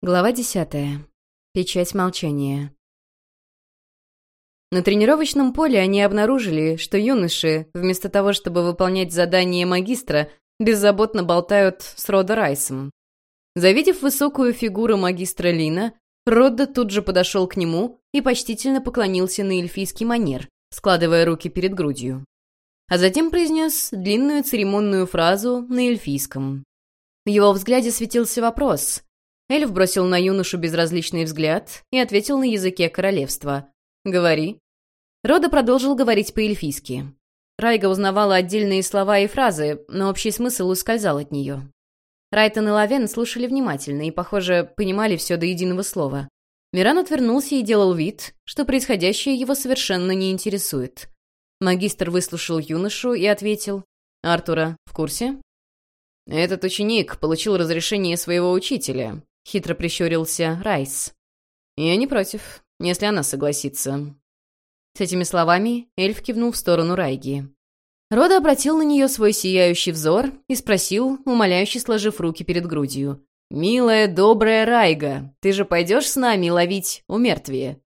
Глава десятая. Печать молчания. На тренировочном поле они обнаружили, что юноши, вместо того, чтобы выполнять задание магистра, беззаботно болтают с Родо Райсом. Завидев высокую фигуру магистра Лина, Родда тут же подошел к нему и почтительно поклонился на эльфийский манер, складывая руки перед грудью. А затем произнес длинную церемонную фразу на эльфийском. В его взгляде светился вопрос — Эльф бросил на юношу безразличный взгляд и ответил на языке королевства. «Говори». Рода продолжил говорить по-эльфийски. Райга узнавала отдельные слова и фразы, но общий смысл ускользал от нее. Райтон и Лавен слушали внимательно и, похоже, понимали все до единого слова. Миран отвернулся и делал вид, что происходящее его совершенно не интересует. Магистр выслушал юношу и ответил. «Артура в курсе?» «Этот ученик получил разрешение своего учителя — хитро прищурился Райс. «Я не против, если она согласится». С этими словами эльф кивнул в сторону Райги. Рода обратил на нее свой сияющий взор и спросил, умоляюще сложив руки перед грудью. «Милая, добрая Райга, ты же пойдешь с нами ловить умертвие?»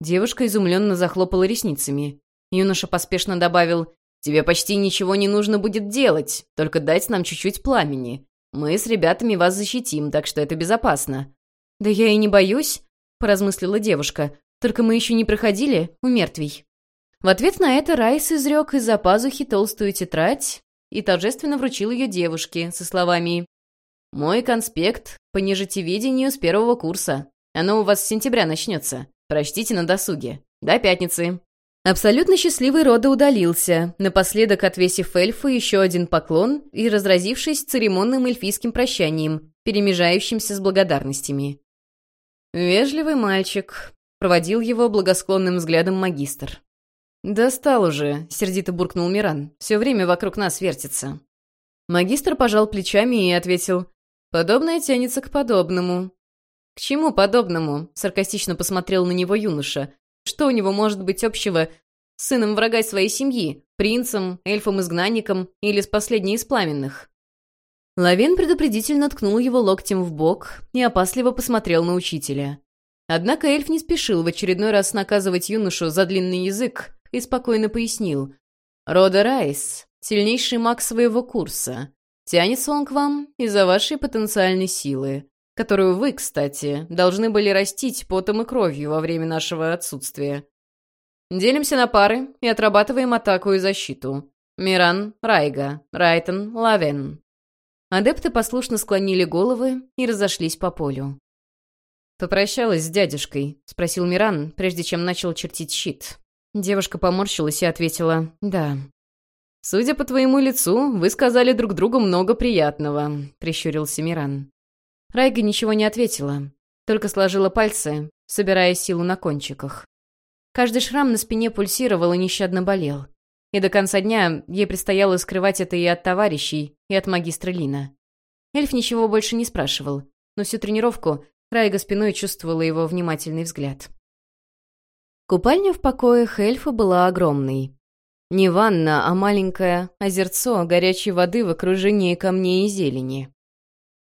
Девушка изумленно захлопала ресницами. Юноша поспешно добавил, «Тебе почти ничего не нужно будет делать, только дать нам чуть-чуть пламени. Мы с ребятами вас защитим, так что это безопасно». «Да я и не боюсь», — поразмыслила девушка. «Только мы еще не проходили у мертвей». В ответ на это Райс изрек из-за пазухи толстую тетрадь и торжественно вручил ее девушке со словами «Мой конспект по нежитеведению с первого курса. Оно у вас с сентября начнется. Прочтите на досуге. До пятницы». Абсолютно счастливый Рода удалился, напоследок отвесив эльфу еще один поклон и разразившись церемонным эльфийским прощанием, перемежающимся с благодарностями. «Вежливый мальчик», — проводил его благосклонным взглядом магистр. «Достал уже», — сердито буркнул Миран. «Все время вокруг нас вертится». Магистр пожал плечами и ответил. «Подобное тянется к подобному». «К чему подобному?» — саркастично посмотрел на него юноша. Что у него может быть общего с сыном врага своей семьи, принцем, эльфом-изгнанником или с последней из пламенных? Лавен предупредительно ткнул его локтем в бок и опасливо посмотрел на учителя. Однако эльф не спешил в очередной раз наказывать юношу за длинный язык и спокойно пояснил. «Рода Райс, сильнейший маг своего курса. Тянется он к вам из-за вашей потенциальной силы которую вы, кстати, должны были растить потом и кровью во время нашего отсутствия. Делимся на пары и отрабатываем атаку и защиту. Миран, Райга, Райтон, Лавен. Адепты послушно склонили головы и разошлись по полю. «Попрощалась с дядюшкой?» — спросил Миран, прежде чем начал чертить щит. Девушка поморщилась и ответила «да». «Судя по твоему лицу, вы сказали друг другу много приятного», — прищурился Миран. Райга ничего не ответила, только сложила пальцы, собирая силу на кончиках. Каждый шрам на спине пульсировал и нещадно болел. И до конца дня ей предстояло скрывать это и от товарищей, и от магистра Лина. Эльф ничего больше не спрашивал, но всю тренировку Райга спиной чувствовала его внимательный взгляд. Купальня в покоях эльфа была огромной. Не ванна, а маленькое озерцо горячей воды в окружении камней и зелени.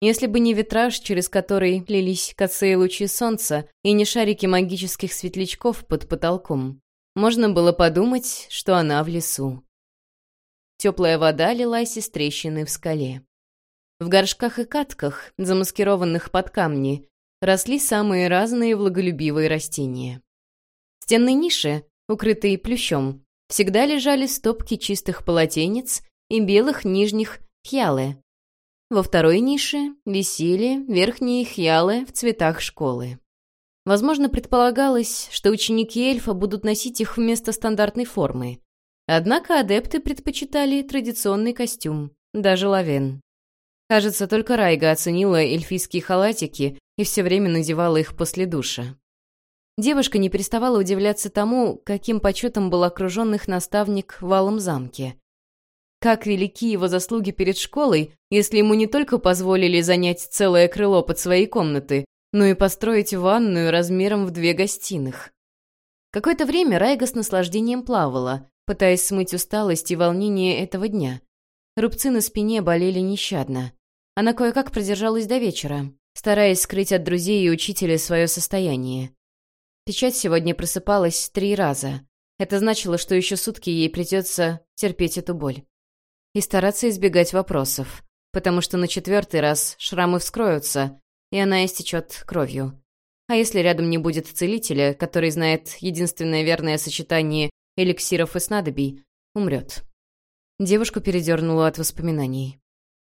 Если бы не витраж, через который лились косые лучи солнца, и не шарики магических светлячков под потолком, можно было подумать, что она в лесу. Теплая вода лилась из трещины в скале. В горшках и катках, замаскированных под камни, росли самые разные влаголюбивые растения. В стенной нише, укрытые плющом, всегда лежали стопки чистых полотенец и белых нижних хьялы, во второй нише висели верхние хьялы в цветах школы. Возможно, предполагалось, что ученики эльфа будут носить их вместо стандартной формы. Однако адепты предпочитали традиционный костюм, даже лавен. Кажется, только Райга оценила эльфийские халатики и все время надевала их после душа. Девушка не переставала удивляться тому, каким почетом был окружен их наставник в Алом замке. Как велики его заслуги перед школой, если ему не только позволили занять целое крыло под своей комнаты, но и построить ванную размером в две гостиных. Какое-то время Райга с наслаждением плавала, пытаясь смыть усталость и волнение этого дня. Рубцы на спине болели нещадно. Она кое-как продержалась до вечера, стараясь скрыть от друзей и учителя свое состояние. Печать сегодня просыпалась три раза. Это значило, что еще сутки ей придется терпеть эту боль. И стараться избегать вопросов, потому что на четвертый раз шрамы вскроются, и она истечет кровью. А если рядом не будет целителя, который знает единственное верное сочетание эликсиров и снадобий, умрет. Девушку передернуло от воспоминаний.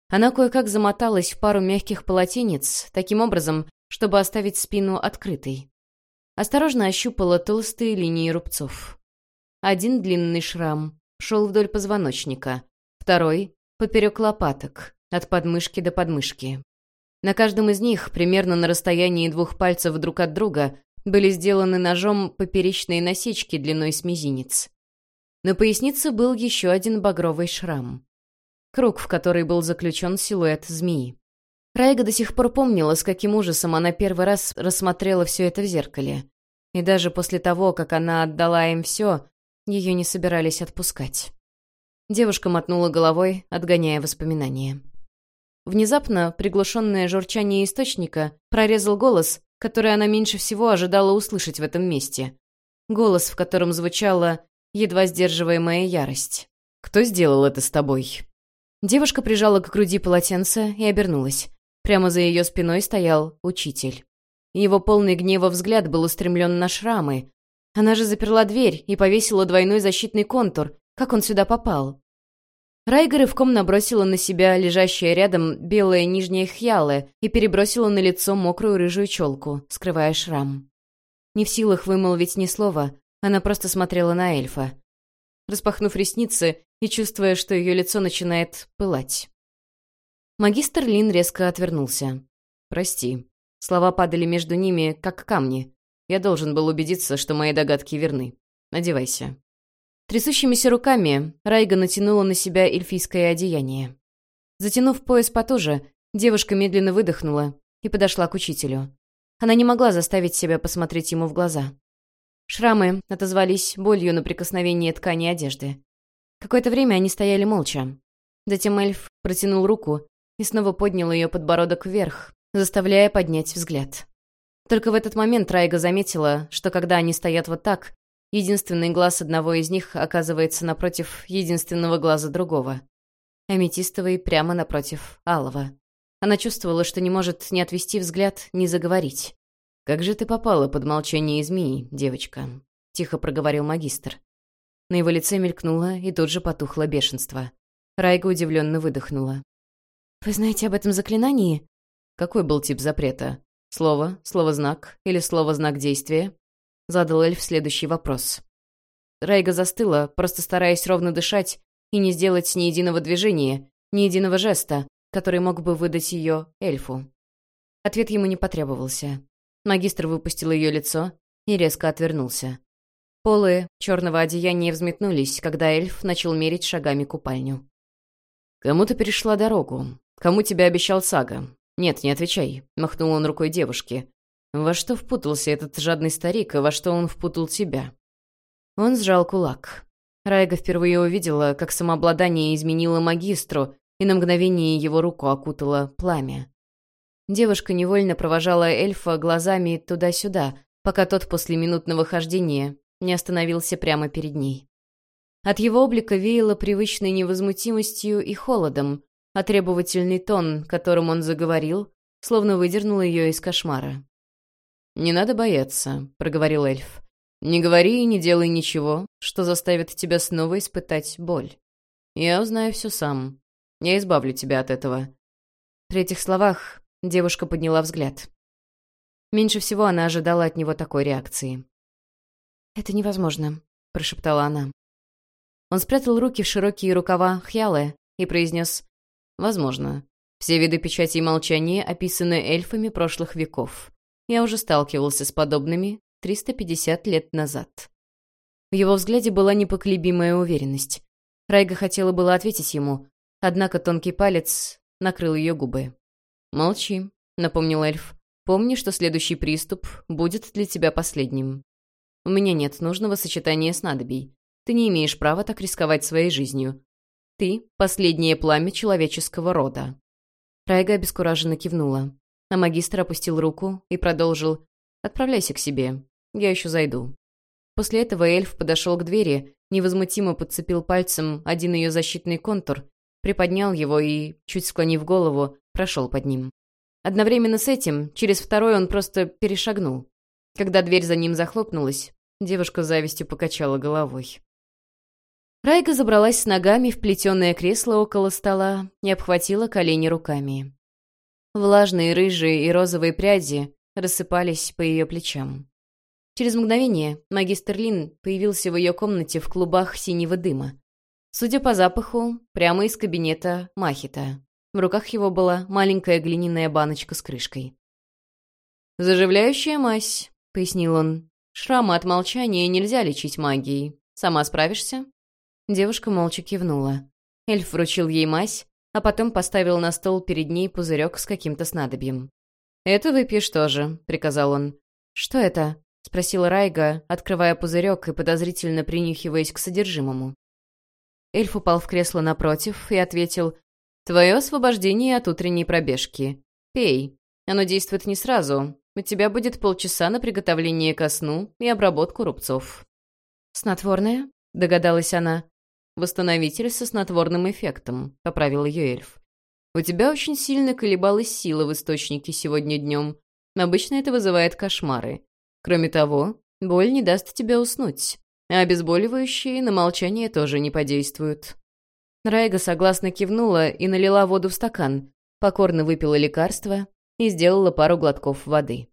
Она кое-как замоталась в пару мягких полотенец, таким образом, чтобы оставить спину открытой. Осторожно ощупала толстые линии рубцов. Один длинный шрам шел вдоль позвоночника, второй — поперек лопаток, от подмышки до подмышки. На каждом из них, примерно на расстоянии двух пальцев друг от друга, были сделаны ножом поперечные насечки длиной с мизинец. На пояснице был еще один багровый шрам. Круг, в который был заключен силуэт змеи. Райга до сих пор помнила, с каким ужасом она первый раз рассмотрела все это в зеркале. И даже после того, как она отдала им все, ее не собирались отпускать. Девушка мотнула головой, отгоняя воспоминания. Внезапно приглушенное журчание источника прорезал голос, который она меньше всего ожидала услышать в этом месте. Голос, в котором звучала едва сдерживаемая ярость. «Кто сделал это с тобой?» Девушка прижала к груди полотенце и обернулась. Прямо за ее спиной стоял учитель. Его полный гнева взгляд был устремлен на шрамы. Она же заперла дверь и повесила двойной защитный контур. Как он сюда попал? Райга рывком набросила на себя лежащее рядом белое нижнее хьялы и перебросила на лицо мокрую рыжую челку, скрывая шрам. Не в силах вымолвить ни слова, она просто смотрела на эльфа. Распахнув ресницы и чувствуя, что ее лицо начинает пылать. Магистр Лин резко отвернулся. «Прости». Слова падали между ними, как камни. Я должен был убедиться, что мои догадки верны. Одевайся. Трясущимися руками Райга натянула на себя эльфийское одеяние. Затянув пояс потуже, девушка медленно выдохнула и подошла к учителю. Она не могла заставить себя посмотреть ему в глаза. Шрамы отозвались болью на прикосновение ткани одежды. Какое-то время они стояли молча. Затем эльф протянул руку и снова поднял ее подбородок вверх, заставляя поднять взгляд. Только в этот момент Райга заметила, что когда они стоят вот так, единственный глаз одного из них оказывается напротив единственного глаза другого. Аметистовый прямо напротив алого. Она чувствовала, что не может ни отвести взгляд, ни заговорить. «Как же ты попала под молчание змеи, девочка?» — тихо проговорил магистр. На его лице мелькнуло и тут же потухло бешенство. Райга удивленно выдохнула. «Вы знаете об этом заклинании?» «Какой был тип запрета? Слово, слово-знак или слово-знак действия?» Задал эльф следующий вопрос. Райга застыла, просто стараясь ровно дышать и не сделать ни единого движения, ни единого жеста, который мог бы выдать ее эльфу. Ответ ему не потребовался. Магистр выпустил ее лицо и резко отвернулся. Полы черного одеяния взметнулись, когда эльф начал мерить шагами купальню. «Кому ты перешла дорогу? Кому тебя обещал Сага? Нет, не отвечай», — махнул он рукой девушке. «Во что впутался этот жадный старик, и во что он впутал тебя?» Он сжал кулак. Райга впервые увидела, как самообладание изменило магистру, и на мгновение его руку окутало пламя. Девушка невольно провожала эльфа глазами туда-сюда, пока тот после минутного хождения не остановился прямо перед ней. От его облика веяло привычной невозмутимостью и холодом, а требовательный тон, которым он заговорил, словно выдернул ее из кошмара. «Не надо бояться», — проговорил эльф. «Не говори и не делай ничего, что заставит тебя снова испытать боль. Я узнаю все сам. Я избавлю тебя от этого». При этих словах Девушка подняла взгляд. Меньше всего она ожидала от него такой реакции. «Это невозможно», — прошептала она. Он спрятал руки в широкие рукава Хьялы и произнес «Возможно. Все виды печати и молчания описаны эльфами прошлых веков. Я уже сталкивался с подобными 350 лет назад». В его взгляде была непоколебимая уверенность. Райга хотела было ответить ему, однако тонкий палец накрыл ее губы. «Молчи», — напомнил эльф. «Помни, что следующий приступ будет для тебя последним. У меня нет нужного сочетания снадобий. Ты не имеешь права так рисковать своей жизнью. Ты — последнее пламя человеческого рода». Райга обескураженно кивнула. А магистр опустил руку и продолжил «Отправляйся к себе, я еще зайду». После этого эльф подошел к двери, невозмутимо подцепил пальцем один ее защитный контур, приподнял его и, чуть склонив голову, прошел под ним. Одновременно с этим, через второй он просто перешагнул. Когда дверь за ним захлопнулась, девушка завистью покачала головой. Райка забралась с ногами в плетеное кресло около стола и обхватила колени руками. Влажные рыжие и розовые пряди рассыпались по ее плечам. Через мгновение магистр Лин появился в ее комнате в клубах синего дыма. Судя по запаху, прямо из кабинета Махита. В руках его была маленькая глиняная баночка с крышкой. «Заживляющая мазь», — пояснил он. «Шрамы от молчания нельзя лечить магией. Сама справишься?» Девушка молча кивнула. Эльф вручил ей мазь, а потом поставил на стол перед ней пузырек с каким-то снадобьем. «Это выпьешь тоже», — приказал он. «Что это?» — спросила Райга, открывая пузырек и подозрительно принюхиваясь к содержимому. Эльф упал в кресло напротив и ответил «Твое освобождение от утренней пробежки. Пей. Оно действует не сразу. У тебя будет полчаса на приготовление ко сну и обработку рубцов». «Снотворное?» — догадалась она. «Восстановитель со снотворным эффектом», — поправил ее эльф. «У тебя очень сильно колебалась сила в источнике сегодня днем. Обычно это вызывает кошмары. Кроме того, боль не даст тебе уснуть, а обезболивающие на молчание тоже не подействуют». Райга согласно кивнула и налила воду в стакан, покорно выпила лекарство и сделала пару глотков воды.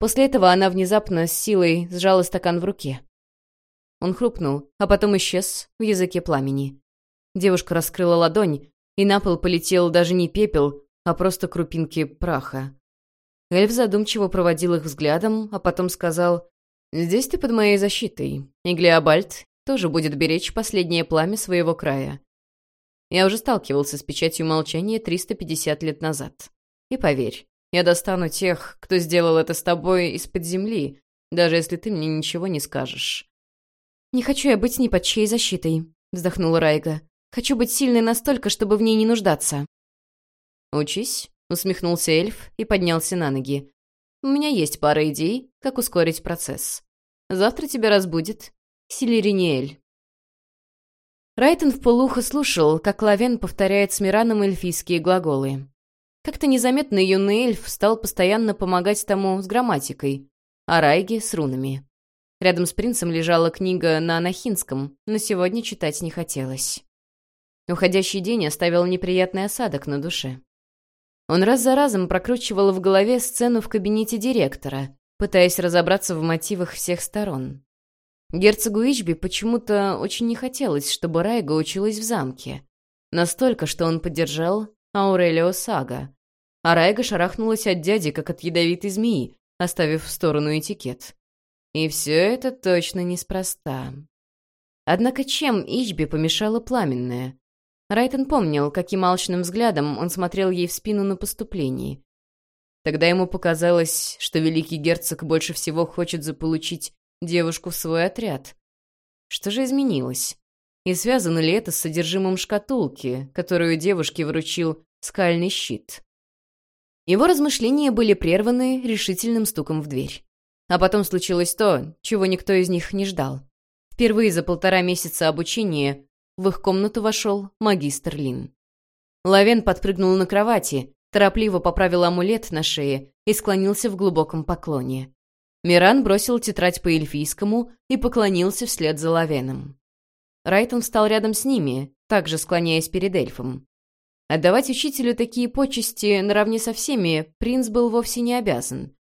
После этого она внезапно с силой сжала стакан в руке. Он хрупнул, а потом исчез в языке пламени. Девушка раскрыла ладонь, и на пол полетел даже не пепел, а просто крупинки праха. Эльф задумчиво проводил их взглядом, а потом сказал, «Здесь ты под моей защитой, и Глеобальд тоже будет беречь последнее пламя своего края. Я уже сталкивался с печатью молчания 350 лет назад. И поверь, я достану тех, кто сделал это с тобой из-под земли, даже если ты мне ничего не скажешь». «Не хочу я быть ни под чьей защитой», — вздохнула Райга. «Хочу быть сильной настолько, чтобы в ней не нуждаться». «Учись», Усмехнулся эльф и поднялся на ноги. «У меня есть пара идей, как ускорить процесс. Завтра тебя разбудит Силериниэль». Райтон вполуха слушал, как Лавен повторяет с Мираном эльфийские глаголы. Как-то незаметно юный эльф стал постоянно помогать тому с грамматикой, а Райге — с рунами. Рядом с принцем лежала книга на анахинском, но сегодня читать не хотелось. Уходящий день оставил неприятный осадок на душе. Он раз за разом прокручивал в голове сцену в кабинете директора, пытаясь разобраться в мотивах всех сторон. Герцогу Ичби почему-то очень не хотелось, чтобы Райга училась в замке. Настолько, что он поддержал Аурелио Сага. А Райга шарахнулась от дяди, как от ядовитой змеи, оставив в сторону этикет. И все это точно неспроста. Однако чем Ичби помешало пламенное? Райтон помнил, каким алчным взглядом он смотрел ей в спину на поступлении. Тогда ему показалось, что великий герцог больше всего хочет заполучить девушку в свой отряд. Что же изменилось? И связано ли это с содержимым шкатулки, которую девушке вручил скальный щит? Его размышления были прерваны решительным стуком в дверь. А потом случилось то, чего никто из них не ждал. Впервые за полтора месяца обучения в их комнату вошел магистр Лин. Лавен подпрыгнул на кровати, торопливо поправил амулет на шее и склонился в глубоком поклоне. Миран бросил тетрадь по эльфийскому и поклонился вслед за Лавеном. Райтон встал рядом с ними, также склоняясь перед эльфом. Отдавать учителю такие почести наравне со всеми принц был вовсе не обязан.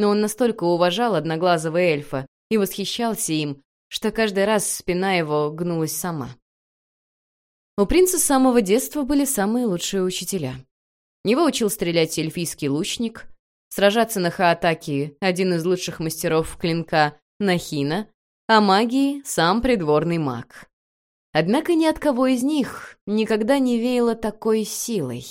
Но он настолько уважал одноглазого эльфа и восхищался им, что каждый раз спина его гнулась сама. У принца с самого детства были самые лучшие учителя. Его учил стрелять эльфийский лучник, сражаться на хаатаке один из лучших мастеров клинка Нахина, а магии — сам придворный маг. Однако ни от кого из них никогда не веяло такой силой.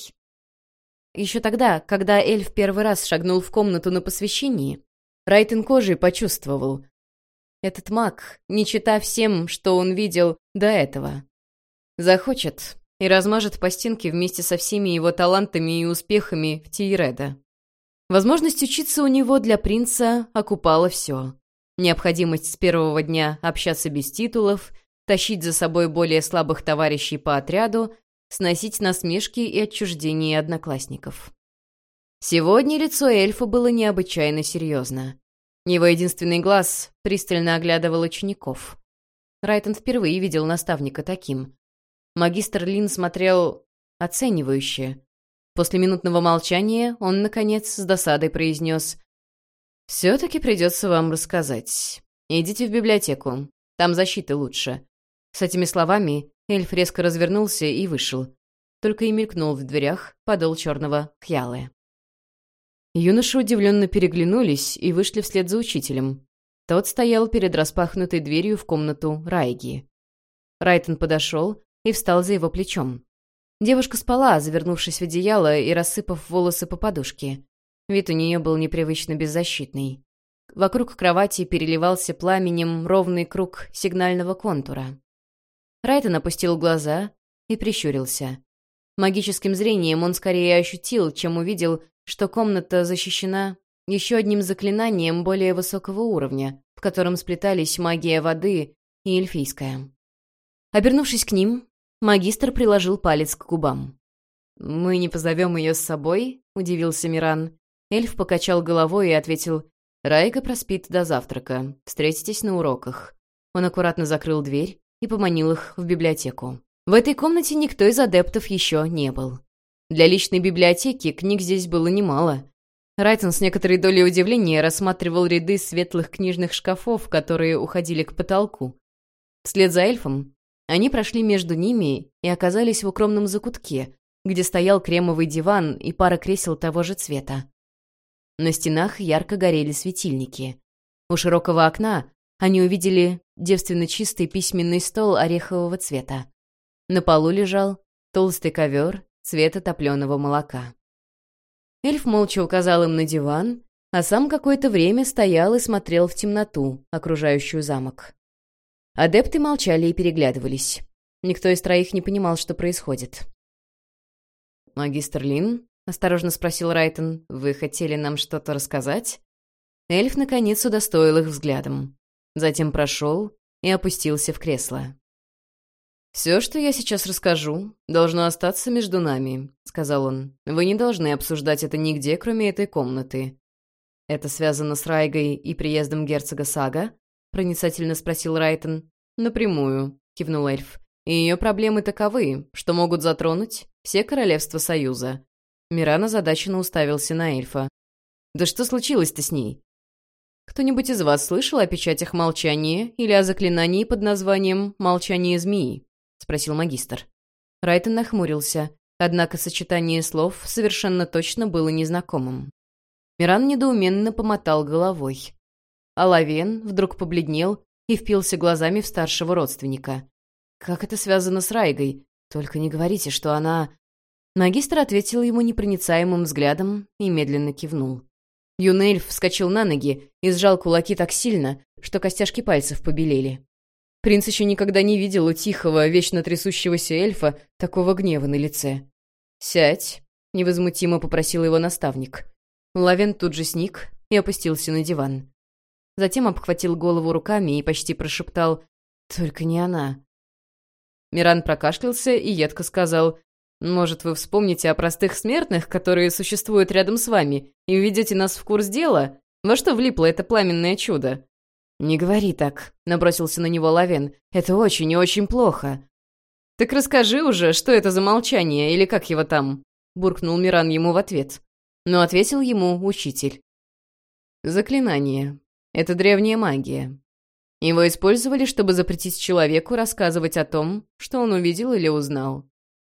Еще тогда, когда эльф первый раз шагнул в комнату на посвящении, Райтен кожей почувствовал. Этот маг, не читав всем, что он видел до этого, Захочет и размажет по стенке вместе со всеми его талантами и успехами в Тиереда. Возможность учиться у него для принца окупала все. Необходимость с первого дня общаться без титулов, тащить за собой более слабых товарищей по отряду, сносить насмешки и отчуждение одноклассников. Сегодня лицо эльфа было необычайно серьезно. Его единственный глаз пристально оглядывал учеников. Райтон впервые видел наставника таким. Магистр Лин смотрел оценивающе. После минутного молчания он, наконец, с досадой произнес «Все-таки придется вам рассказать. Идите в библиотеку, там защиты лучше». С этими словами эльф резко развернулся и вышел. Только и мелькнул в дверях подол черного хьялы. Юноши удивленно переглянулись и вышли вслед за учителем. Тот стоял перед распахнутой дверью в комнату Райги. Райтон подошел и встал за его плечом. Девушка спала, завернувшись в одеяло и рассыпав волосы по подушке. Вид у нее был непривычно беззащитный. Вокруг кровати переливался пламенем ровный круг сигнального контура. Райтон опустил глаза и прищурился. Магическим зрением он скорее ощутил, чем увидел, что комната защищена еще одним заклинанием более высокого уровня, в котором сплетались магия воды и эльфийская. Обернувшись к ним, магистр приложил палец к губам. «Мы не позовем ее с собой?» — удивился Миран. Эльф покачал головой и ответил, «Райка проспит до завтрака. Встретитесь на уроках». Он аккуратно закрыл дверь и поманил их в библиотеку. В этой комнате никто из адептов еще не был. Для личной библиотеки книг здесь было немало. Райтон с некоторой долей удивления рассматривал ряды светлых книжных шкафов, которые уходили к потолку. Вслед за эльфом они прошли между ними и оказались в укромном закутке, где стоял кремовый диван и пара кресел того же цвета. На стенах ярко горели светильники. У широкого окна они увидели девственно чистый письменный стол орехового цвета. На полу лежал толстый ковер цвета топленого молока. Эльф молча указал им на диван, а сам какое-то время стоял и смотрел в темноту, окружающую замок. Адепты молчали и переглядывались. Никто из троих не понимал, что происходит. «Магистр Лин?» — осторожно спросил Райтон. «Вы хотели нам что-то рассказать?» Эльф, наконец, удостоил их взглядом. Затем прошел и опустился в кресло. «Все, что я сейчас расскажу, должно остаться между нами», — сказал он. «Вы не должны обсуждать это нигде, кроме этой комнаты». «Это связано с Райгой и приездом герцога Сага?» — проницательно спросил Райтон. «Напрямую», — кивнул эльф. «И ее проблемы таковы, что могут затронуть все королевства Союза». Миран озадаченно уставился на эльфа. «Да что случилось-то с ней?» «Кто-нибудь из вас слышал о печатях молчания или о заклинании под названием «Молчание змеи»?» — спросил магистр. Райтон нахмурился, однако сочетание слов совершенно точно было незнакомым. Миран недоуменно помотал головой. А Лавен вдруг побледнел и впился глазами в старшего родственника. «Как это связано с Райгой? Только не говорите, что она...» Магистр ответил ему непроницаемым взглядом и медленно кивнул. Юнельф вскочил на ноги и сжал кулаки так сильно, что костяшки пальцев побелели. Принц еще никогда не видел у тихого, вечно трясущегося эльфа такого гнева на лице. «Сядь», — невозмутимо попросил его наставник. Лавен тут же сник и опустился на диван. Затем обхватил голову руками и почти прошептал «Только не она». Миран прокашлялся и едко сказал «Может, вы вспомните о простых смертных, которые существуют рядом с вами, и уведете нас в курс дела? Во что влипло это пламенное чудо?» «Не говори так», — набросился на него Лавен. «Это очень и очень плохо». «Так расскажи уже, что это за молчание, или как его там?» — буркнул Миран ему в ответ. Но ответил ему учитель. «Заклинание. Это древняя магия. Его использовали, чтобы запретить человеку рассказывать о том, что он увидел или узнал.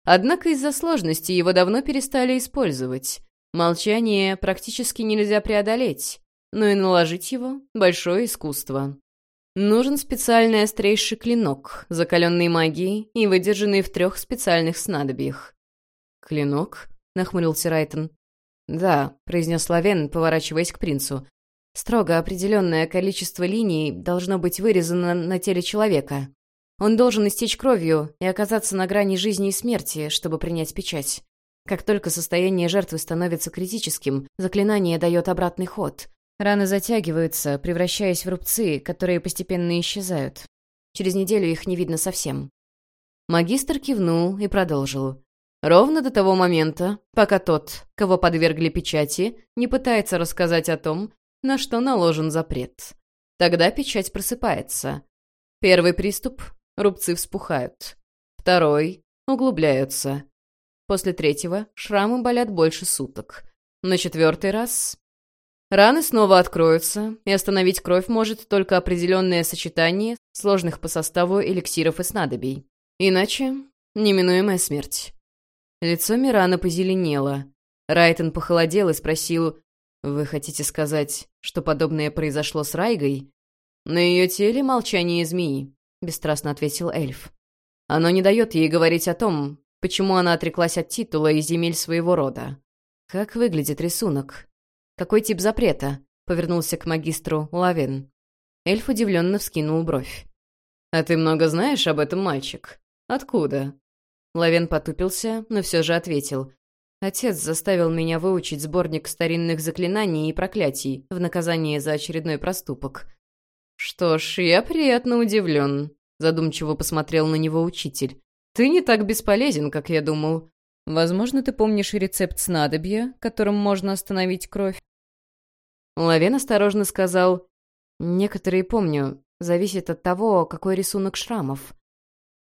Однако из-за сложности его давно перестали использовать. Молчание практически нельзя преодолеть но и наложить его — большое искусство. Нужен специальный острейший клинок, закаленный магией и выдержанный в трех специальных снадобьях. «Клинок?» — нахмурился Райтон. «Да», — произнес Лавен, поворачиваясь к принцу. «Строго определенное количество линий должно быть вырезано на теле человека. Он должен истечь кровью и оказаться на грани жизни и смерти, чтобы принять печать. Как только состояние жертвы становится критическим, заклинание дает обратный ход. Раны затягиваются, превращаясь в рубцы, которые постепенно исчезают. Через неделю их не видно совсем. Магистр кивнул и продолжил. Ровно до того момента, пока тот, кого подвергли печати, не пытается рассказать о том, на что наложен запрет. Тогда печать просыпается. Первый приступ — рубцы вспухают. Второй — углубляются. После третьего шрамы болят больше суток. На четвертый раз раны снова откроются, и остановить кровь может только определенное сочетание сложных по составу эликсиров и снадобий. Иначе неминуемая смерть. Лицо Мирана позеленело. Райтон похолодел и спросил, «Вы хотите сказать, что подобное произошло с Райгой?» «На ее теле молчание змеи», — бесстрастно ответил эльф. «Оно не дает ей говорить о том, почему она отреклась от титула и земель своего рода. Как выглядит рисунок? Какой тип запрета?» — повернулся к магистру Лавен. Эльф удивленно вскинул бровь. «А ты много знаешь об этом, мальчик? Откуда?» Лавен потупился, но все же ответил. «Отец заставил меня выучить сборник старинных заклинаний и проклятий в наказание за очередной проступок». «Что ж, я приятно удивлен», — задумчиво посмотрел на него учитель. «Ты не так бесполезен, как я думал. Возможно, ты помнишь рецепт снадобья, которым можно остановить кровь?» Лавен осторожно сказал. «Некоторые помню. Зависит от того, какой рисунок шрамов».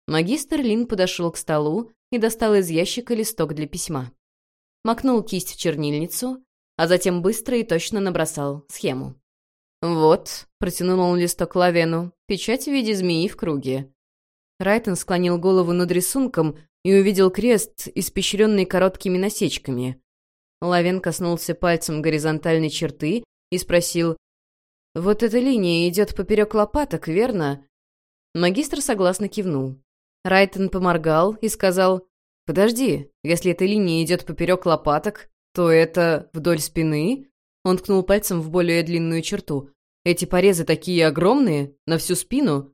Магистр Лин подошел к столу и достал из ящика листок для письма. Макнул кисть в чернильницу, а затем быстро и точно набросал схему. «Вот», — протянул он листок Лавену, — «печать в виде змеи в круге». Райтон склонил голову над рисунком и увидел крест, испещренный короткими насечками. Лавен коснулся пальцем горизонтальной черты и спросил, «Вот эта линия идет поперек лопаток, верно?» Магистр согласно кивнул. Райтон поморгал и сказал, «Подожди, если эта линия идет поперек лопаток, то это вдоль спины?» Он ткнул пальцем в более длинную черту. «Эти порезы такие огромные, на всю спину?»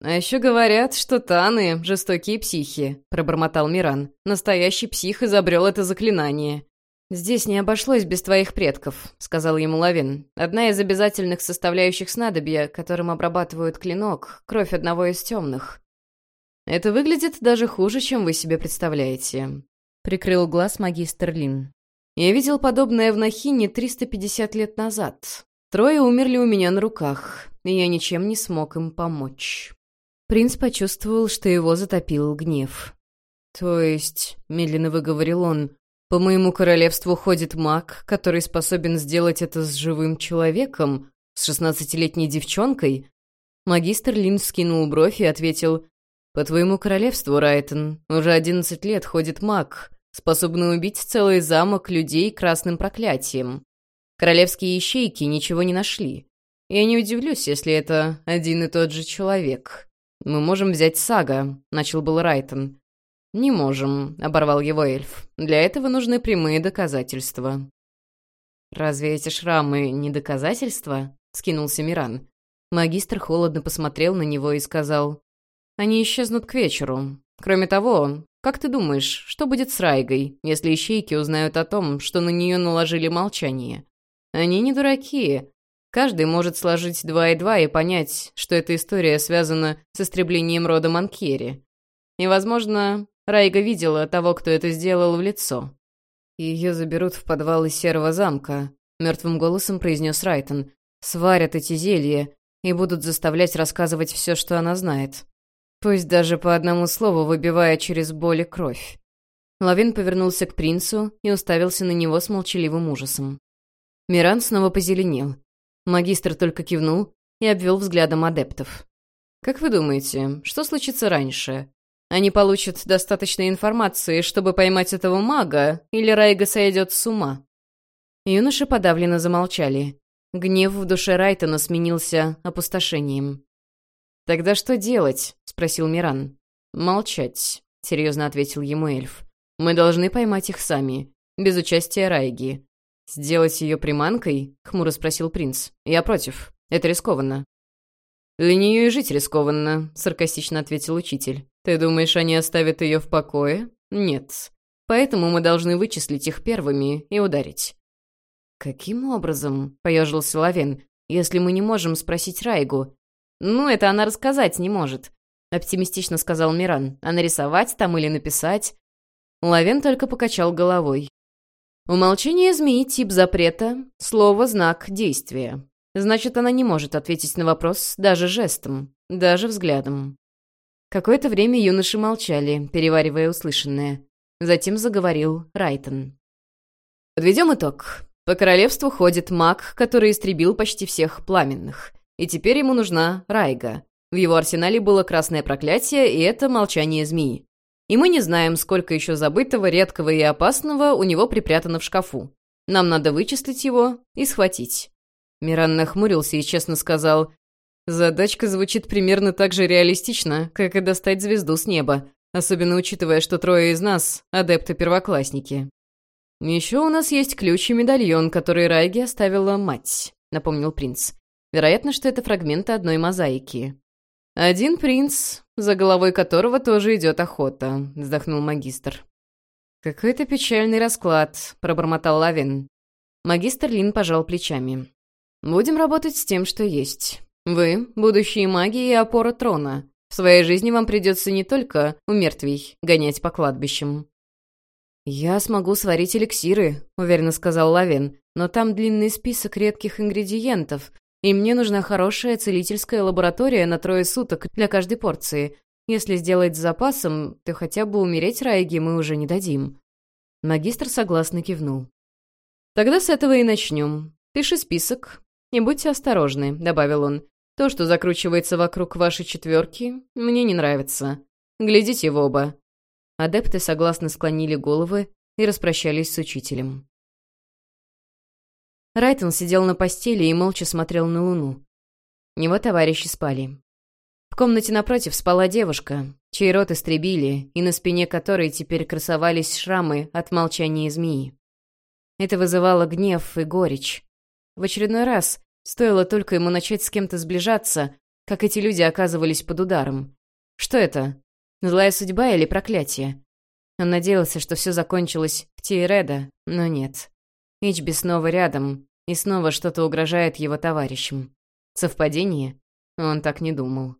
«А еще говорят, что Таны — жестокие психи», — пробормотал Миран. «Настоящий псих изобрел это заклинание». «Здесь не обошлось без твоих предков», — сказал ему Лавин. «Одна из обязательных составляющих снадобья, которым обрабатывают клинок, кровь одного из темных. «Это выглядит даже хуже, чем вы себе представляете», — прикрыл глаз магистр Лин. «Я видел подобное в Нахине 350 лет назад. Трое умерли у меня на руках, и я ничем не смог им помочь». Принц почувствовал, что его затопил гнев. «То есть», — медленно выговорил он, — «по моему королевству ходит маг, который способен сделать это с живым человеком, с шестнадцатилетней девчонкой?» Магистр Лин вскинул бровь и ответил, «По твоему королевству, Райтон, уже одиннадцать лет ходит маг, способный убить целый замок людей красным проклятием. Королевские ищейки ничего не нашли. Я не удивлюсь, если это один и тот же человек. Мы можем взять Сага», — начал был Райтон. «Не можем», — оборвал его эльф. «Для этого нужны прямые доказательства». «Разве эти шрамы не доказательства?» — скинулся Миран. Магистр холодно посмотрел на него и сказал, они исчезнут к вечеру. Кроме того, как ты думаешь, что будет с Райгой, если ищейки узнают о том, что на нее наложили молчание? Они не дураки. Каждый может сложить два и два и понять, что эта история связана с истреблением рода Манкери. И, возможно, Райга видела того, кто это сделал в лицо. Ее заберут в подвалы Серого замка, мертвым голосом произнес Райтон. Сварят эти зелья и будут заставлять рассказывать все, что она знает. Пусть даже по одному слову выбивая через боль и кровь. Лавин повернулся к принцу и уставился на него с молчаливым ужасом. Миран снова позеленел. Магистр только кивнул и обвел взглядом адептов. «Как вы думаете, что случится раньше? Они получат достаточно информации, чтобы поймать этого мага, или Райга сойдет с ума?» Юноши подавленно замолчали. Гнев в душе Райтона сменился опустошением. «Тогда что делать?» — спросил Миран. «Молчать», — серьезно ответил ему эльф. «Мы должны поймать их сами, без участия Райги». «Сделать ее приманкой?» — хмуро спросил принц. «Я против. Это рискованно». «Для нее и жить рискованно», — саркастично ответил учитель. «Ты думаешь, они оставят ее в покое?» «Нет. поэтому мы должны вычислить их первыми и ударить». «Каким образом?» — поежился Лавен. «Если мы не можем спросить Райгу?» «Ну, это она рассказать не может», — оптимистично сказал Миран. «А нарисовать там или написать?» Лавен только покачал головой. Умолчание змеи — тип запрета, слово — знак действия. Значит, она не может ответить на вопрос даже жестом, даже взглядом. Какое-то время юноши молчали, переваривая услышанное. Затем заговорил Райтон. «Подведем итог. По королевству ходит маг, который истребил почти всех пламенных. И теперь ему нужна Райга. В его арсенале было красное проклятие, и это молчание змеи. И мы не знаем, сколько еще забытого, редкого и опасного у него припрятано в шкафу. Нам надо вычислить его и схватить». Миран нахмурился и честно сказал, «Задачка звучит примерно так же реалистично, как и достать звезду с неба, особенно учитывая, что трое из нас — адепты-первоклассники». «Еще у нас есть ключ и медальон, который Райги оставила мать», — напомнил принц. «Вероятно, что это фрагменты одной мозаики». «Один принц, за головой которого тоже идет охота», — вздохнул магистр. «Какой-то печальный расклад», — пробормотал Лавин. Магистр Лин пожал плечами. «Будем работать с тем, что есть. Вы — будущие маги и опора трона. В своей жизни вам придется не только у мертвей гонять по кладбищам». «Я смогу сварить эликсиры», — уверенно сказал Лавин, «но там длинный список редких ингредиентов, и мне нужна хорошая целительская лаборатория на трое суток для каждой порции. Если сделать с запасом, то хотя бы умереть Райги мы уже не дадим». Магистр согласно кивнул. «Тогда с этого и начнем. Пиши список. И будьте осторожны», — добавил он. «То, что закручивается вокруг вашей четверки, мне не нравится. Глядите в оба». Адепты согласно склонили головы и распрощались с учителем. Райтон сидел на постели и молча смотрел на луну. Его товарищи спали. В комнате напротив спала девушка, чей рот истребили, и на спине которой теперь красовались шрамы от молчания змеи. Это вызывало гнев и горечь. В очередной раз, стоило только ему начать с кем-то сближаться, как эти люди оказывались под ударом. Что это? Злая судьба или проклятие? Он надеялся, что все закончилось в Тиереда, но нет. Ичби снова рядом, и снова что-то угрожает его товарищам. Совпадение? Он так не думал.